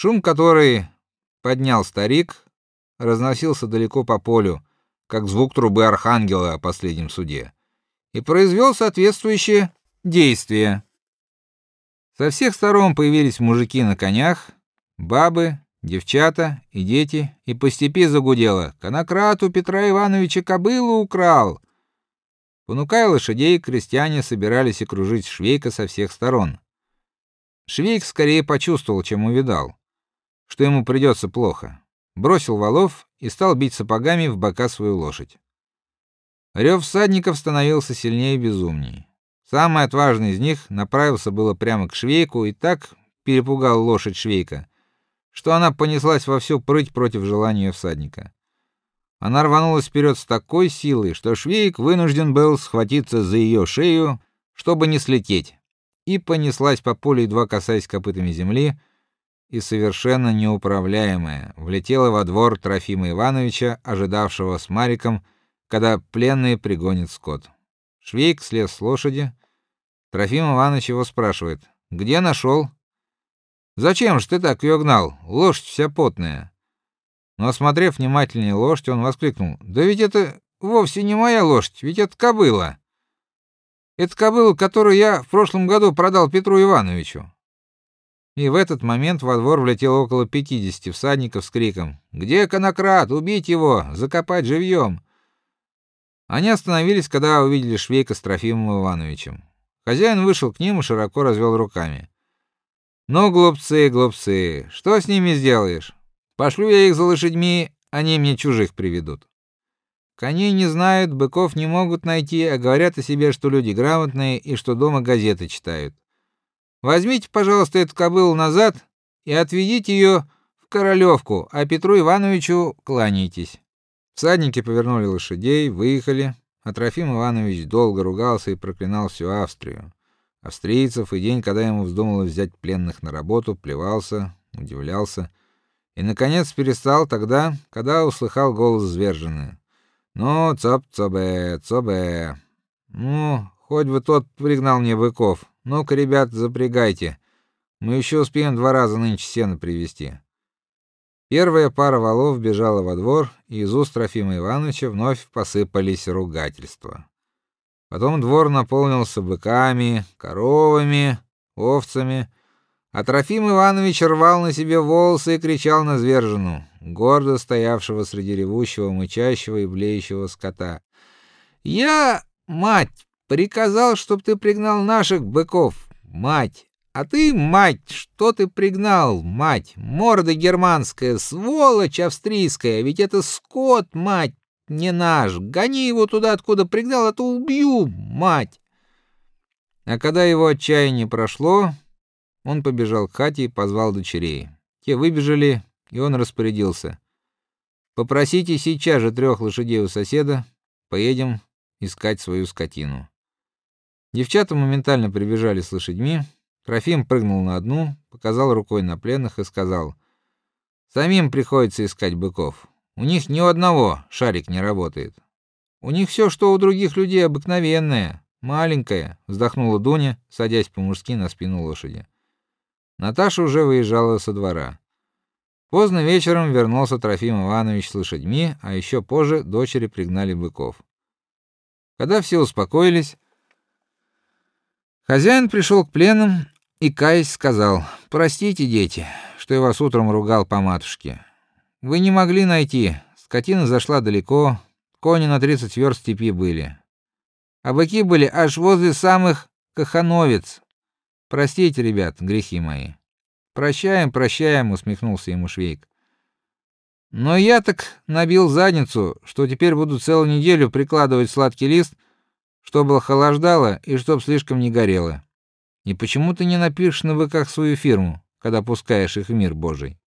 Шум, который поднял старик, разносился далеко по полю, как звук трубы архангела о последнем суде, и произвел соответствующее действие. Со всех сторон появились мужики на конях, бабы, девчата и дети, и по степи загудело: "Конократу Петра Ивановича кобылу украл!" Понукая лошадей, крестьяне собирались окружить Швейка со всех сторон. Швейк скорее почувствовал, чем увидал, что ему придется плохо. Бросил валов и стал бить сапогами в бока свою лошадь. Рев всадников становился сильнее и безумней. Самый отважный из них направился было прямо к Швейку и так перепугал лошадь Швейка, что она понеслась во всю прыть против желания всадника. Она рванулась вперед с такой силой, что Швейк вынужден был схватиться за ее шею, чтобы не слететь и понеслась по полю, едва касаясь копытами земли, и совершенно неуправляемая влетела во двор Трофима Ивановича, ожидавшего с Мариком, когда пленные пригонят скот. Швейк слез с лошади. Трофим Иванович его спрашивает: "Где нашел? Зачем же ты так ее гнал? Лошадь вся потная". Но осмотрев внимательнее лошадь, он воскликнул: "Да ведь это вовсе не моя лошадь, ведь это кобыла". Это кобыла, которую я в прошлом году продал Петру Ивановичу. И в этот момент во двор влетело около 50 всадников с криком: "Где конократ? Убить его, закопать живьем!" Они остановились, когда увидели Швейка с Трофимом Ивановичем. Хозяин вышел к ним и широко развел руками. "Ну, глупцы, глупцы, что с ними сделаешь? Пошлю я их за лошадьми, они мне чужих приведут". Коней не знают, быков не могут найти, а говорят о себе, что люди грамотные и что дома газеты читают. Возьмите, пожалуйста, эту кобылу назад и отведите ее в Королевку, а Петру Ивановичу кланяйтесь. Всадники повернули лошадей, выехали, а Трофим Иванович долго ругался и проклинал всю Австрию. Австрийцев и день, когда ему вздумалось взять пленных на работу, плевался, удивлялся и наконец перестал тогда, когда услыхал голос зверженный. Ну, цап-цабе, цабе. Ну, хоть бы тот пригнал мне быков. Ну-ка, ребят, запрягайте. Мы еще успеем два раза нынче сено привезти. Первая пара волов бежала во двор, и из уст Трофима Ивановича вновь посыпались ругательства. Потом двор наполнился быками, коровами, овцами, а Трофим Иванович рвал на себе волосы и кричал на звержену гордо стоявшего среди ревущего, мычащего и блеющего скота. Я, мать, приказал, чтоб ты пригнал наших быков, мать. А ты, мать, что ты пригнал, мать? Морда германская, сволочь австрийская, ведь это скот, мать, не наш. Гони его туда, откуда пригнал, а то убью, мать. А когда его отчаяние прошло, он побежал к хате и позвал дочерей. Те выбежали и он распорядился: "Попросите сейчас же трех лошадей у соседа, поедем искать свою скотину". Девчата моментально прибежали с лошадьми. Трофим прыгнул на одну, показал рукой на пленных и сказал: "Самим приходится искать быков. У них ни у одного шарик не работает. У них все, что у других людей обыкновенное, маленькое", вздохнула Дуня, садясь по-мужски на спину лошади. Наташа уже выезжала со двора. Поздно вечером вернулся Трофим Иванович с лошадьми, а еще позже дочери пригнали быков. Когда все успокоились, хозяин пришел к пленным и каясь сказал: "Простите, дети, что я вас утром ругал по матушке. Вы не могли найти, скотина зашла далеко, кони на тридцать верст степи были. А быки были аж возле самых Кахановец. Простите, ребят, грехи мои". Прощаем, прощаем, усмехнулся ему Швейк. Но я так набил задницу, что теперь буду целую неделю прикладывать сладкий лист, чтобы охлаждало и чтоб слишком не горело. И почему ты не напишешь на быках свою фирму, когда пускаешь их в мир Божий?